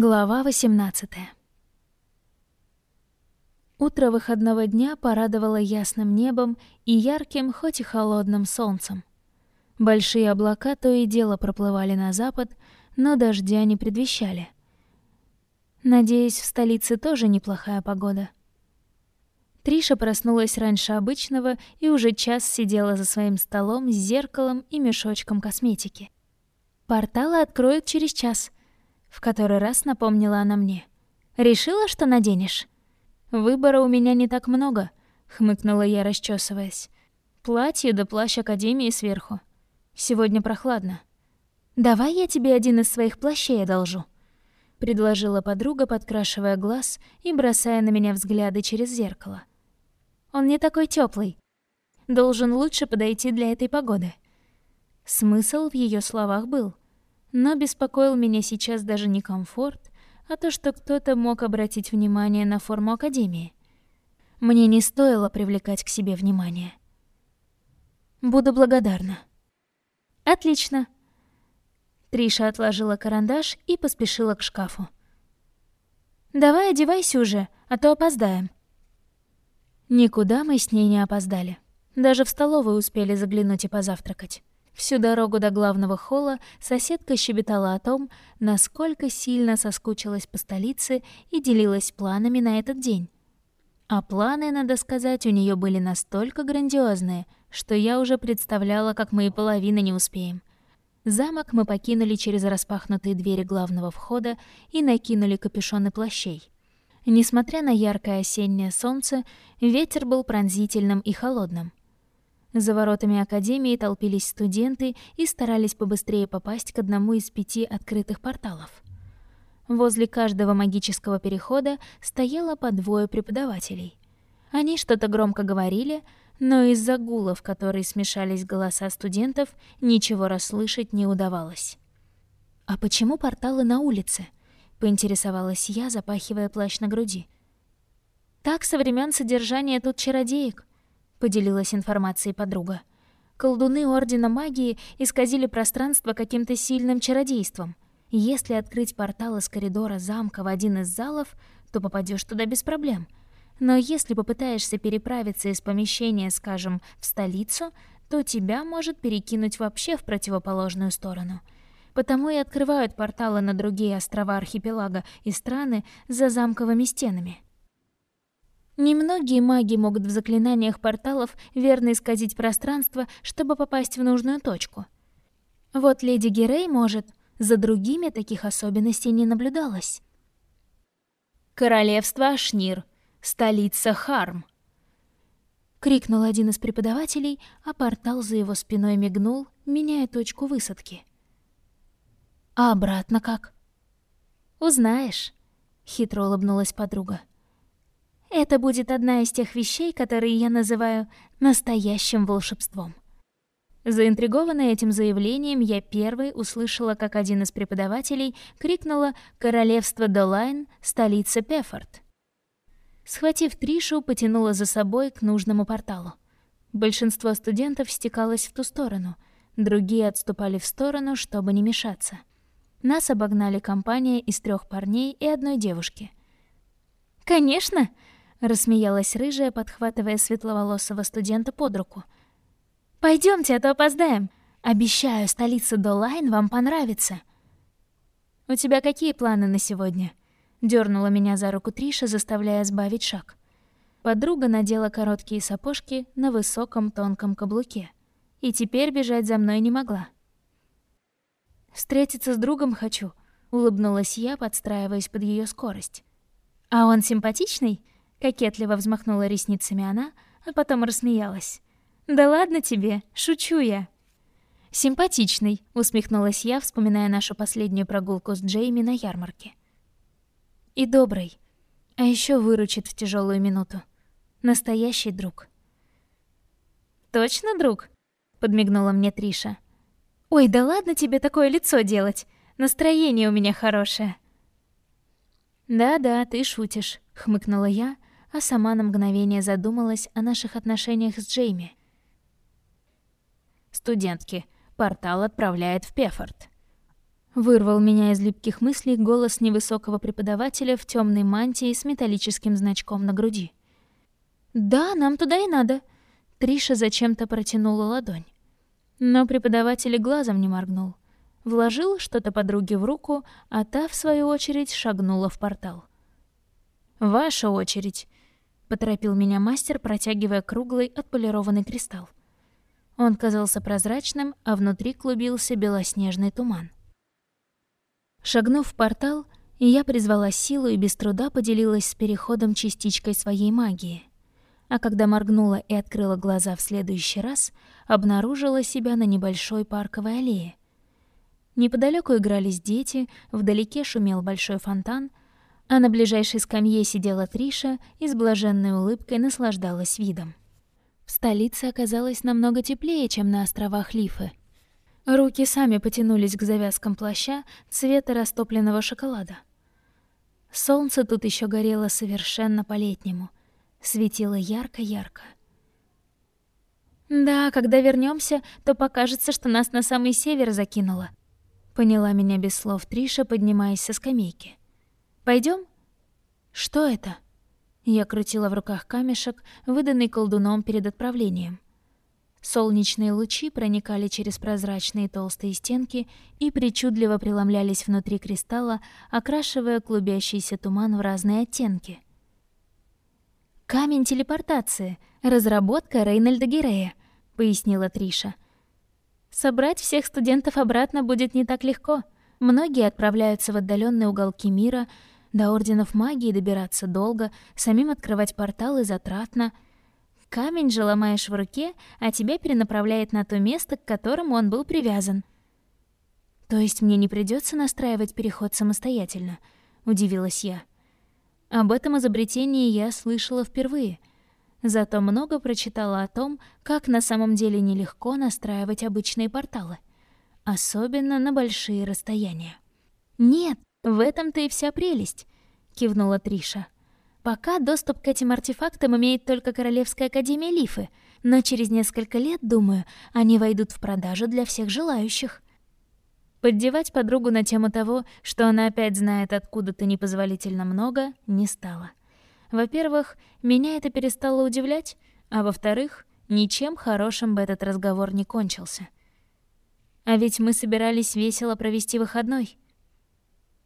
Глава 18 Утро выходного дня порадовало ясным небом и ярким, хоть и холодным солнцем. Большие облака то и дело проплывали на запад, но дождя не предвещали. Надеюсь, в столице тоже неплохая погода. Триша проснулась раньше обычного и уже час сидела за своим столом с зеркалом и мешочком косметики. Порталы откроют через час — в который раз напомнила она мне. «Решила, что наденешь?» «Выбора у меня не так много», — хмыкнула я, расчесываясь. «Платье да плащ Академии сверху. Сегодня прохладно». «Давай я тебе один из своих плащей одолжу», — предложила подруга, подкрашивая глаз и бросая на меня взгляды через зеркало. «Он не такой теплый. Должен лучше подойти для этой погоды». Смысл в ее словах был — но беспокоил меня сейчас даже не комфорт, а то, что кто-то мог обратить внимание на форму Академии. Мне не стоило привлекать к себе внимание. Буду благодарна. Отлично. Триша отложила карандаш и поспешила к шкафу. Давай одевайся уже, а то опоздаем. Никуда мы с ней не опоздали. Даже в столовую успели заглянуть и позавтракать. Всю дорогу до главного холла соседка щебетала о том, насколько сильно соскучилась по столице и делилась планами на этот день. А планы, надо сказать, у нее были настолько грандиозные, что я уже представляла, как мы и половины не успеем. Замок мы покинули через распахнутые двери главного входа и накинули капюшоны плащей. Несмотря на яркое осеннее солнце, ветер был пронзительным и холодным. За воротами Академии толпились студенты и старались побыстрее попасть к одному из пяти открытых порталов. Возле каждого магического перехода стояло по двое преподавателей. Они что-то громко говорили, но из-за гула, в который смешались голоса студентов, ничего расслышать не удавалось. «А почему порталы на улице?» — поинтересовалась я, запахивая плащ на груди. «Так со времен содержания тут чародеек. — поделилась информацией подруга. «Колдуны Ордена Магии исказили пространство каким-то сильным чародейством. Если открыть портал из коридора замка в один из залов, то попадешь туда без проблем. Но если попытаешься переправиться из помещения, скажем, в столицу, то тебя может перекинуть вообще в противоположную сторону. Потому и открывают порталы на другие острова архипелага и страны за замковыми стенами». Немногие маги могут в заклинаниях порталов верно исказить пространство, чтобы попасть в нужную точку. Вот леди Герей может, за другими таких особенностей не наблюдалось. «Королевство Ашнир, столица Харм!» Крикнул один из преподавателей, а портал за его спиной мигнул, меняя точку высадки. «А обратно как?» «Узнаешь», — хитро улыбнулась подруга. Это будет одна из тех вещей, которые я называю настоящим волшебством. Заинтригованная этим заявлением, я первой услышала, как один из преподавателей крикнула «Королевство Долайн, столица Пефорд». Схватив Тришу, потянула за собой к нужному порталу. Большинство студентов стекалось в ту сторону, другие отступали в сторону, чтобы не мешаться. Нас обогнали компания из трех парней и одной девушки. «Конечно!» Рассмеялась рыжая, подхватывая светловолосого студента под руку. Пойдемте, а то опоздаем. Обещаю, столица Долайн вам понравится. У тебя какие планы на сегодня? Дёрнула меня за руку Триша, заставляя сбавить шаг. Подруга надела короткие сапожки на высоком тонком каблуке. И теперь бежать за мной не могла. «Встретиться с другом хочу», — улыбнулась я, подстраиваясь под ее скорость. «А он симпатичный?» Кокетливо взмахнула ресницами она, а потом рассмеялась. «Да ладно тебе, шучу я». «Симпатичный», — усмехнулась я, вспоминая нашу последнюю прогулку с Джейми на ярмарке. «И добрый. А еще выручит в тяжелую минуту. Настоящий друг». «Точно друг?» — подмигнула мне Триша. «Ой, да ладно тебе такое лицо делать. Настроение у меня хорошее». «Да-да, ты шутишь», — хмыкнула я, — а сама на мгновение задумалась о наших отношениях с Джейми. «Студентки, портал отправляет в Пефорд». Вырвал меня из липких мыслей голос невысокого преподавателя в темной мантии с металлическим значком на груди. «Да, нам туда и надо», — Триша зачем-то протянула ладонь. Но преподаватель глазом не моргнул. Вложил что-то подруге в руку, а та, в свою очередь, шагнула в портал. «Ваша очередь», — поторопил меня мастер, протягивая круглый отполированный кристалл. Он казался прозрачным, а внутри клубился белоснежный туман. Шагнув в портал, я призвала силу и без труда поделилась с переходом частичкой своей магии. А когда моргнула и открыла глаза в следующий раз, обнаружила себя на небольшой парковой аллее. Неподалеку игрались дети, вдалеке шумел большой фонтан, а на ближайшей скамье сидела Триша и с блаженной улыбкой наслаждалась видом. В столице оказалось намного теплее, чем на островах Лифы, Руки сами потянулись к завязкам плаща цвета растопленного шоколада. Солнце тут еще горело совершенно по-летнему, светило ярко-ярко. Да, когда вернемся, то покажется, что нас на самый север закинуло. Поняла меня без слов Триша, поднимаясь со скамейки. Пойдем? Что это? Я крутила в руках камешек, выданный колдуном перед отправлением. Солнечные лучи проникали через прозрачные толстые стенки и причудливо преломлялись внутри кристалла, окрашивая клубящийся туман в разные оттенки. «Камень телепортации. Разработка Рейнольда Гирея», — пояснила Триша. «Собрать всех студентов обратно будет не так легко. Многие отправляются в отдаленные уголки мира, до Орденов Магии добираться долго, самим открывать порталы затратно — Камень же ломаешь в руке, а тебя перенаправляет на то место, к которому он был привязан. То есть мне не придется настраивать переход самостоятельно, удивилась я. Об этом изобретении я слышала впервые. Зато много прочитала о том, как на самом деле нелегко настраивать обычные порталы, особенно на большие расстояния. Нет, в этом-то и вся прелесть, кивнула Триша. Пока доступ к этим артефактам имеет только Королевская Академия Лифы, но через несколько лет, думаю, они войдут в продажу для всех желающих. Поддевать подругу на тему того, что она опять знает откуда-то непозволительно много, не стало. Во-первых, меня это перестало удивлять, а во-вторых, ничем хорошим бы этот разговор не кончился. А ведь мы собирались весело провести выходной.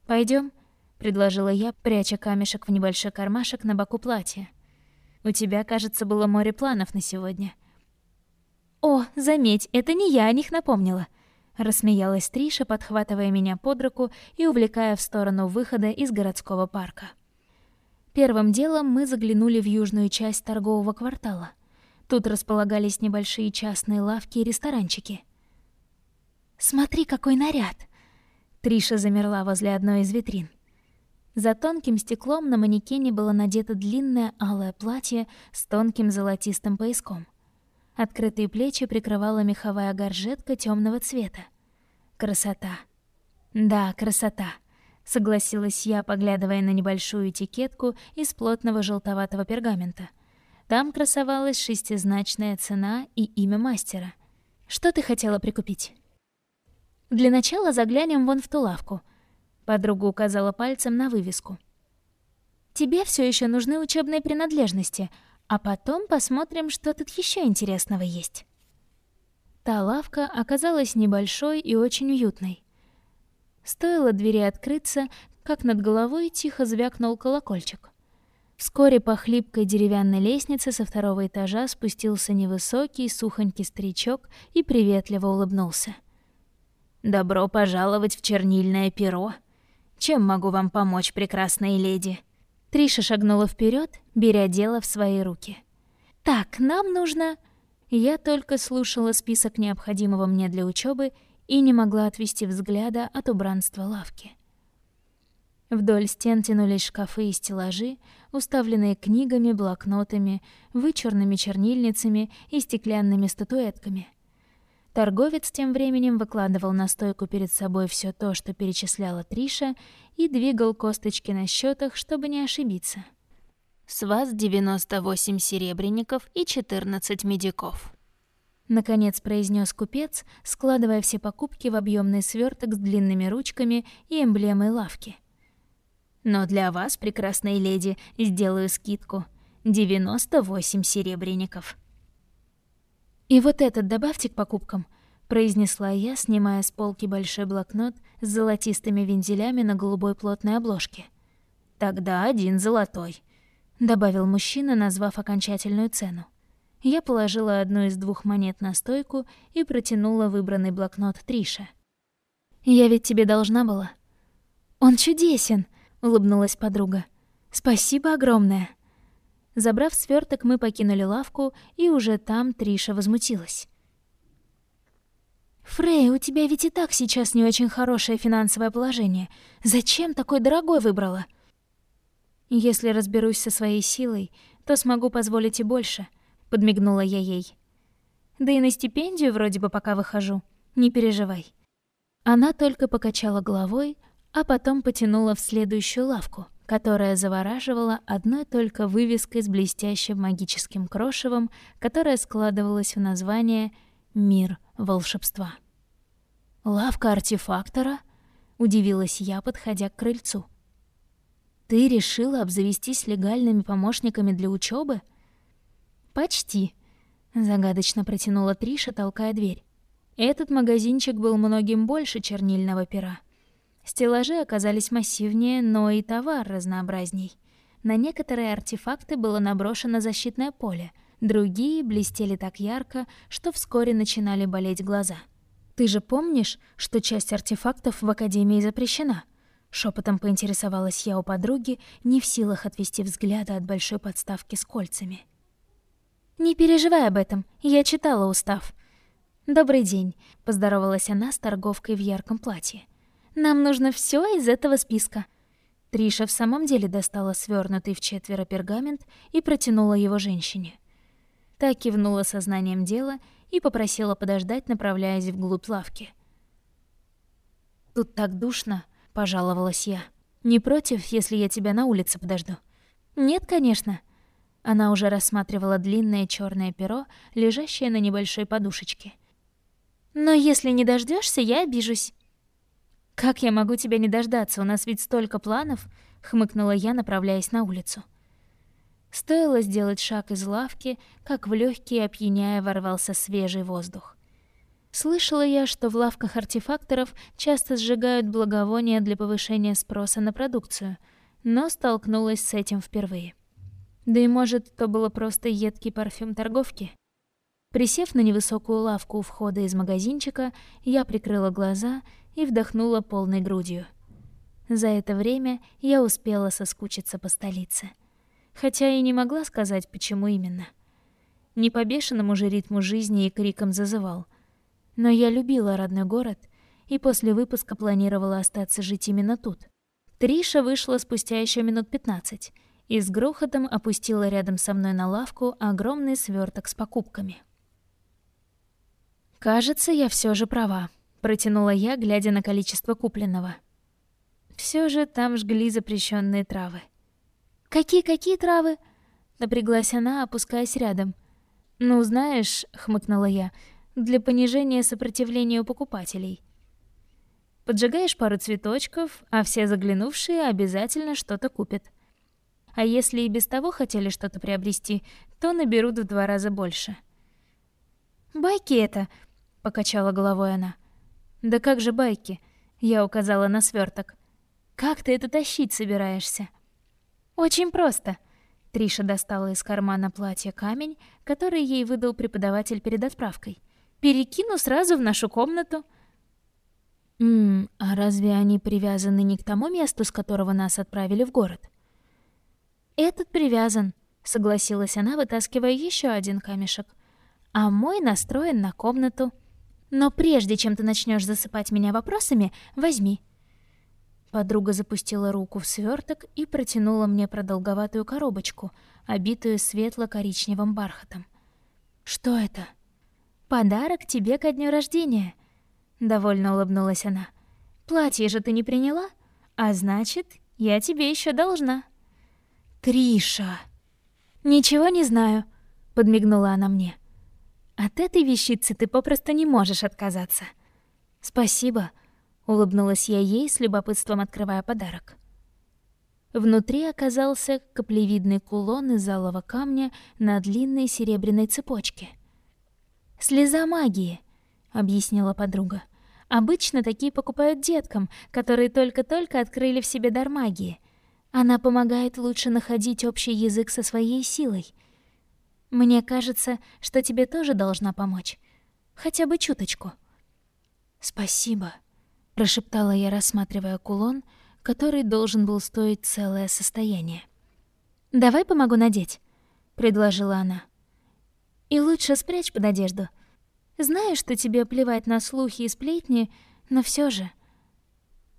Пойдем, предложила я, пряча камешек в небольшой кармашек на боку платья. У тебя, кажется, было море планов на сегодня. О, заметь, это не я о них напомнила. Рассмеялась Триша, подхватывая меня под руку и увлекая в сторону выхода из городского парка. Первым делом мы заглянули в южную часть торгового квартала. Тут располагались небольшие частные лавки и ресторанчики. «Смотри, какой наряд!» Триша замерла возле одной из витрин. За тонким стеклом на манекене было надето длинное алое платье с тонким золотистым пояском. Открытые плечи прикрывала меховая горжетка темного цвета. Красота. Да, красота, согласилась я, поглядывая на небольшую этикетку из плотного желтоватого пергамента. Там красовалась шестизначная цена и имя мастера. Что ты хотела прикупить? Для начала заглянем вон в ту лавку — Подруга указала пальцем на вывеску. «Тебе все еще нужны учебные принадлежности, а потом посмотрим, что тут еще интересного есть». Та лавка оказалась небольшой и очень уютной. Стоило двери открыться, как над головой тихо звякнул колокольчик. Вскоре по хлипкой деревянной лестнице со второго этажа спустился невысокий, сухонький старичок и приветливо улыбнулся. «Добро пожаловать в чернильное перо!» Чем могу вам помочь, прекрасные леди?» Триша шагнула вперед, беря дело в свои руки. «Так, нам нужно...» Я только слушала список необходимого мне для учебы и не могла отвести взгляда от убранства лавки. Вдоль стен тянулись шкафы и стеллажи, уставленные книгами, блокнотами, вычурными чернильницами и стеклянными статуэтками — Торговец тем временем выкладывал на стойку перед собой все то, что перечисляла Триша, и двигал косточки на счетах, чтобы не ошибиться. «С вас 98 серебряников и 14 медиков». наконец произнес купец, складывая все покупки в объемный сверток с длинными ручками и эмблемой лавки. Но для вас, прекрасной леди, сделаю скидку. 98 серебряников. И вот этот добавьте к покупкам, произнесла я, снимая с полки большой блокнот с золотистыми вензелями на голубой плотной обложке. Тогда один золотой, добавил мужчина, назвав окончательную цену. Я положила одну из двух монет на стойку и протянула выбранный блокнот Трише. «Я ведь тебе должна была». «Он чудесен!» — улыбнулась подруга. «Спасибо огромное!» Забрав сверток, мы покинули лавку, и уже там Триша возмутилась. «Фрей, у тебя ведь и так сейчас не очень хорошее финансовое положение. Зачем такой дорогой выбрала?» «Если разберусь со своей силой, то смогу позволить и больше», подмигнула я ей. Да и на стипендию вроде бы пока выхожу. Не переживай. Она только покачала головой, а потом потянула в следующую лавку, которая завораживала одной только вывеской с блестящим магическим крошевом, которая складывалась в название «Мир волшебства». «Лавка артефактора?» — удивилась я, подходя к крыльцу. «Ты решила обзавестись легальными помощниками для учебы? «Почти», — загадочно протянула Триша, толкая дверь. Этот магазинчик был многим больше чернильного пера. Стеллажи оказались массивнее, но и товар разнообразней. На некоторые артефакты было наброшено защитное поле, другие блестели так ярко, что вскоре начинали болеть глаза. «Ты же помнишь, что часть артефактов в Академии запрещена?» Шепотом поинтересовалась я у подруги, не в силах отвести взгляда от большой подставки с кольцами. «Не переживай об этом, я читала устав». «Добрый день», — поздоровалась она с торговкой в ярком платье. «Нам нужно все из этого списка». Триша в самом деле достала свернутый в четверо пергамент и протянула его женщине. Та кивнула сознанием дела и попросила подождать, направляясь вглубь лавки. «Тут так душно», — пожаловалась я. «Не против, если я тебя на улице подожду?» «Нет, конечно», она уже рассматривала длинное черное перо, лежащее на небольшой подушечке. «Но если не дождешься, я обижусь». «Как я могу тебя не дождаться? У нас ведь столько планов», — хмыкнула я, направляясь на улицу. Стоило сделать шаг из лавки, как в легкие опьяняя ворвался свежий воздух. Слышала я, что в лавках артефакторов часто сжигают благовония для повышения спроса на продукцию, но столкнулась с этим впервые. Да и может, то было просто едкий парфюм торговки? Присев на невысокую лавку у входа из магазинчика, я прикрыла глаза и вдохнула полной грудью. За это время я успела соскучиться по столице. Хотя и не могла сказать, почему именно. Не по бешеному же ритму жизни и крикам зазывал. Но я любила родной город и после выпуска планировала остаться жить именно тут. Триша вышла спустя еще минут пятнадцать — и с грохотом опустила рядом со мной на лавку огромный сверток с покупками. «Кажется, я все же права», — протянула я, глядя на количество купленного. Все же там жгли запрещенные травы. «Какие-какие травы?» — напряглась она, опускаясь рядом. «Ну, знаешь», — хмыкнула я, — «для понижения сопротивления у покупателей». Поджигаешь пару цветочков, а все заглянувшие обязательно что-то купят. А если и без того хотели что-то приобрести, то наберут в два раза больше. «Байки это!» — покачала головой она. «Да как же байки?» — я указала на сверток. «Как ты это тащить собираешься?» «Очень просто!» Триша достала из кармана платья камень, который ей выдал преподаватель перед отправкой. «Перекину сразу в нашу комнату». «Ммм, а разве они привязаны не к тому месту, с которого нас отправили в город?» «Этот привязан», — согласилась она, вытаскивая еще один камешек. «А мой настроен на комнату. Но прежде чем ты начнешь засыпать меня вопросами, возьми». Подруга запустила руку в сверток и протянула мне продолговатую коробочку, обитую светло-коричневым бархатом. «Что это?» «Подарок тебе ко дню рождения», — довольно улыбнулась она. «Платье же ты не приняла? А значит, я тебе еще должна». Триша. Ничего не знаю, подмигнула она мне. От этой вещицы ты попросту не можешь отказаться. Спасибо, улыбнулась я ей с любопытством открывая подарок. Внутри оказался каплевидный кулон из алого камня на длинной серебряной цепочке. «Слеза магии», — объяснила подруга. «Обычно такие покупают деткам, которые только-только открыли в себе дар магии. Она помогает лучше находить общий язык со своей силой. Мне кажется, что тебе тоже должна помочь. Хотя бы чуточку». «Спасибо», — прошептала я, рассматривая кулон, который должен был стоить целое состояние. «Давай помогу надеть», — предложила она. «И лучше спрячь под одежду. Знаю, что тебе плевать на слухи и сплетни, но все же...»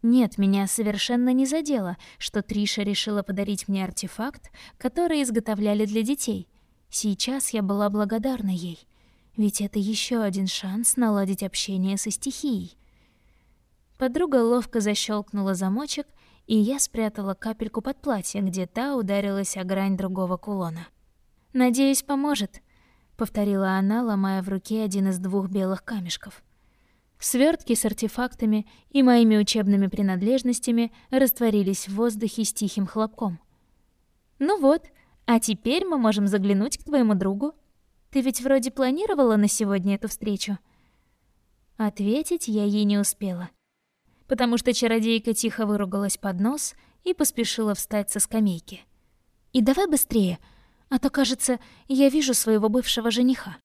Нет, меня совершенно не задело, что Триша решила подарить мне артефакт, который изготовляли для детей. Сейчас я была благодарна ей, ведь это еще один шанс наладить общение со стихией. Подруга ловко защелкнула замочек, и я спрятала капельку под платье, где та ударилась о грань другого кулона. «Надеюсь, поможет», — повторила она, ломая в руке один из двух белых камешков. Свертки с артефактами и моими учебными принадлежностями растворились в воздухе с тихим хлопком. «Ну вот, а теперь мы можем заглянуть к твоему другу. Ты ведь вроде планировала на сегодня эту встречу?» Ответить я ей не успела, потому что чародейка тихо выругалась под нос и поспешила встать со скамейки. «И давай быстрее, а то, кажется, я вижу своего бывшего жениха».